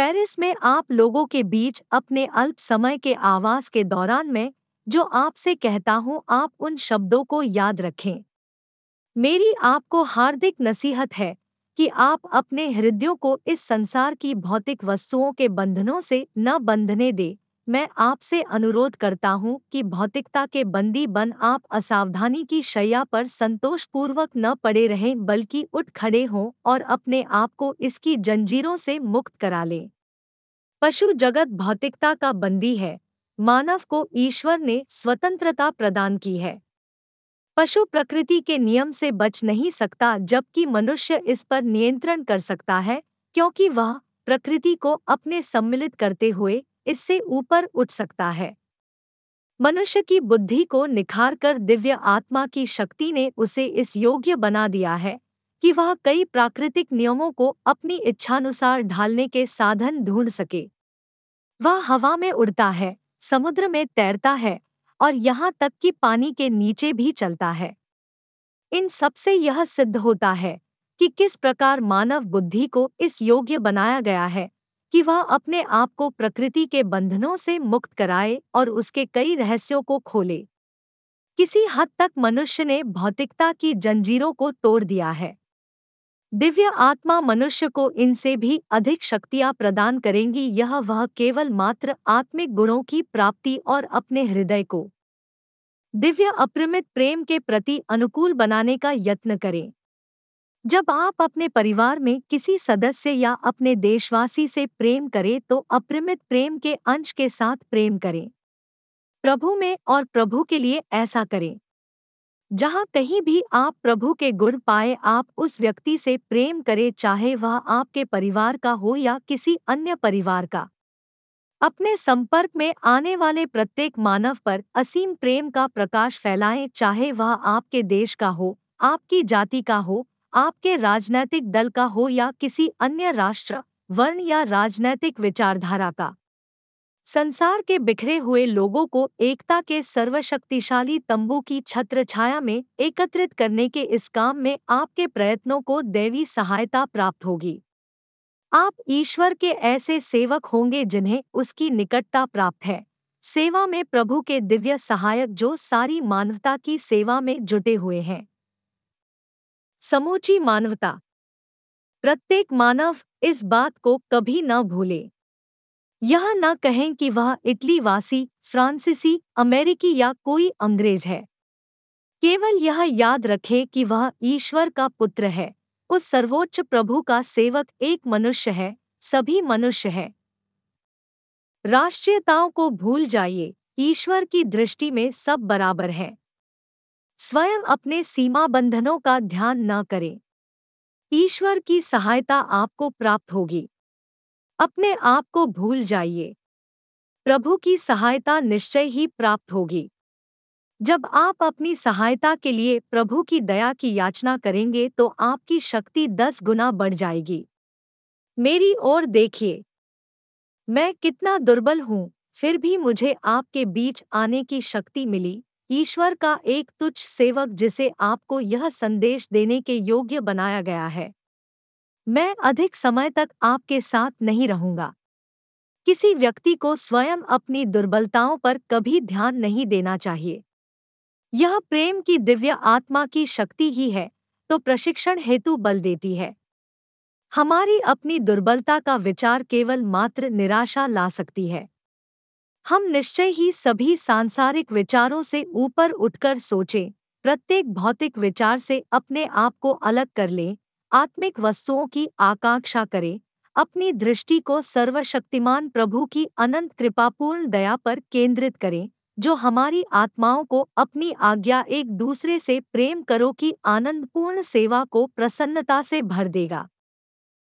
Paris में आप लोगों के बीच अपने अल्प समय के आवास के दौरान मैं, जो आपसे कहता हूँ, आप उन शब्दों को याद रखें। मेरी आपको हार्दिक नसीहत है कि आप अपने हृदयों को इस संसार की भौतिक वस्तुओं के बंधनों से न बंधने दे। मैं आपसे अनुरोध करता हूँ कि भौतिकता के बंदी बन आप असावधानी की शैया पर संतोषपूर्वक न पड़े रहें, बल्कि उठ खड़े हों और अपने आप को इसकी जंजीरों से मुक्त करा लें। पशु जगत भौतिकता का बंदी है। मानव को ईश्वर ने स्वतंत्रता प्रदान की है। पशु प्रकृति के नियम से बच नहीं सकता, जबकि मनुष्य इस पर नियंत्रण कर सकता है, क्योंकि वह प्रकृति को अपने सम्मिलित करते हुए इससे ऊपर उठ सकता है। मनुष्य की बुद्धि को निखार कर दिव्य आत्मा की शक्ति ने उसे इस योग्य बना दिया है कि वह कई प्राकृतिक नियमों को अपनी इच्छानुसार ढालने के साधन ढूंढ सके। वह हवा में उड़ता है, समुद्र में तैरता है और यहाँ तक कि पानी के नीचे भी चलता है। इन सबसे यह सिद्ध होता है कि किस प्रकार मानव बुद्धि को इस योग्य बनाया गया है। कि वह अपने आप को प्रकृति के बंधनों से मुक्त कराए और उसके कई रहस्यों को खोले। किसी हद तक मनुष्य ने भौतिकता की जंजीरों को तोड़ दिया है। दिव्य आत्मा मनुष्य को इनसे भी अधिक शक्तियाँ प्रदान करेंगी, यह वह केवल मात्र आत्मिक गुणों की प्राप्ति और अपने हृदय को। दिव्य अप्रमित प्रेम के प्रति अनुकूल बनाने का यत्न करें। जब आप अपने परिवार में किसी सदस्य या अपने देशवासी से प्रेम करें तो अप्रमित प्रेम के अंश के साथ प्रेम करें। प्रभु में और प्रभु के लिए ऐसा करें। जहाँ कहीं भी आप प्रभु के गुण पाए, आप उस व्यक्ति से प्रेम करें, चाहे वह आपके परिवार का हो या किसी अन्य परिवार का। अपने संपर्क में आने वाले प्रत्येक मानव पर असीम प्रेम का प्रकाश फैलाएँ, चाहे वह आपके देश का हो, आपकी जाति का हो आपके राजनैतिक दल का हो या किसी अन्य राष्ट्र, वर्ण या राजनैतिक विचारधारा का। संसार के बिखरे हुए लोगों को एकता के सर्वशक्तिशाली तंबू की छत्र छाया में एकत्रित करने के इस काम में आपके प्रयत्नों को दैवी सहायता प्राप्त होगी। आप ईश्वर के ऐसे सेवक होंगे जिन्हें उसकी निकटता प्राप्त है। सेवा में प्रभु के दिव्य सहायक जो सारी मानवता की सेवा में जुटे हुए हैं। समूची मानवता। प्रत्येक मानव इस बात को कभी न भूले। यह न कहें कि वह इटली वासी, फ्रांसीसी, अमेरिकी या कोई अंग्रेज़ है। केवल यह याद रखे कि वह ईश्वर का पुत्र है। उस सर्वोच्च प्रभु का सेवक एक मनुष्य है, सभी मनुष्य है। राष्ट्रीयताओं को भूल जाइए, ईश्वर की दृष्टि में सब बराबर है। स्वयं अपने सीमा बंधनों का ध्यान न करें। ईश्वर की सहायता आपको प्राप्त होगी। अपने आप को भूल जाइए। प्रभु की सहायता निश्चय ही प्राप्त होगी। जब आप अपनी सहायता के लिए प्रभु की दया की याचना करेंगे तो आपकी शक्ति दस गुना बढ़ जाएगी। मेरी ओर देखिए। मैं कितना दुर्बल हूँ, फिर भी मुझे आपके बीच आने की शक्ति मिली। ईश्वर का एक तुच्छ सेवक जिसे आपको यह संदेश देने के योग्य बनाया गया है। मैं अधिक समय तक आपके साथ नहीं रहूँगा। किसी व्यक्ति को स्वयं अपनी दुर्बलताओं पर कभी ध्यान नहीं देना चाहिए। यह प्रेम की दिव्य आत्मा की शक्ति ही है तो प्रशिक्षण हेतु बल देती है। हमारी अपनी दुर्बलता का विचार केवल मात्र निराशा ला सकती है। हम निश्चय ही सभी सांसारिक विचारों से ऊपर उठकर सोचें, प्रत्येक भौतिक विचार से अपने आप को अलग कर लें, आत्मिक वस्तुओं की आकांक्षा करें, अपनी दृष्टि को सर्वशक्तिमान प्रभु की अनंत कृपापूर्ण दया पर केंद्रित करें, जो हमारी आत्माओं को अपनी आज्ञा एक दूसरे से प्रेम करो की आनंदपूर्ण सेवा को प्रसन्नता से भर देगा।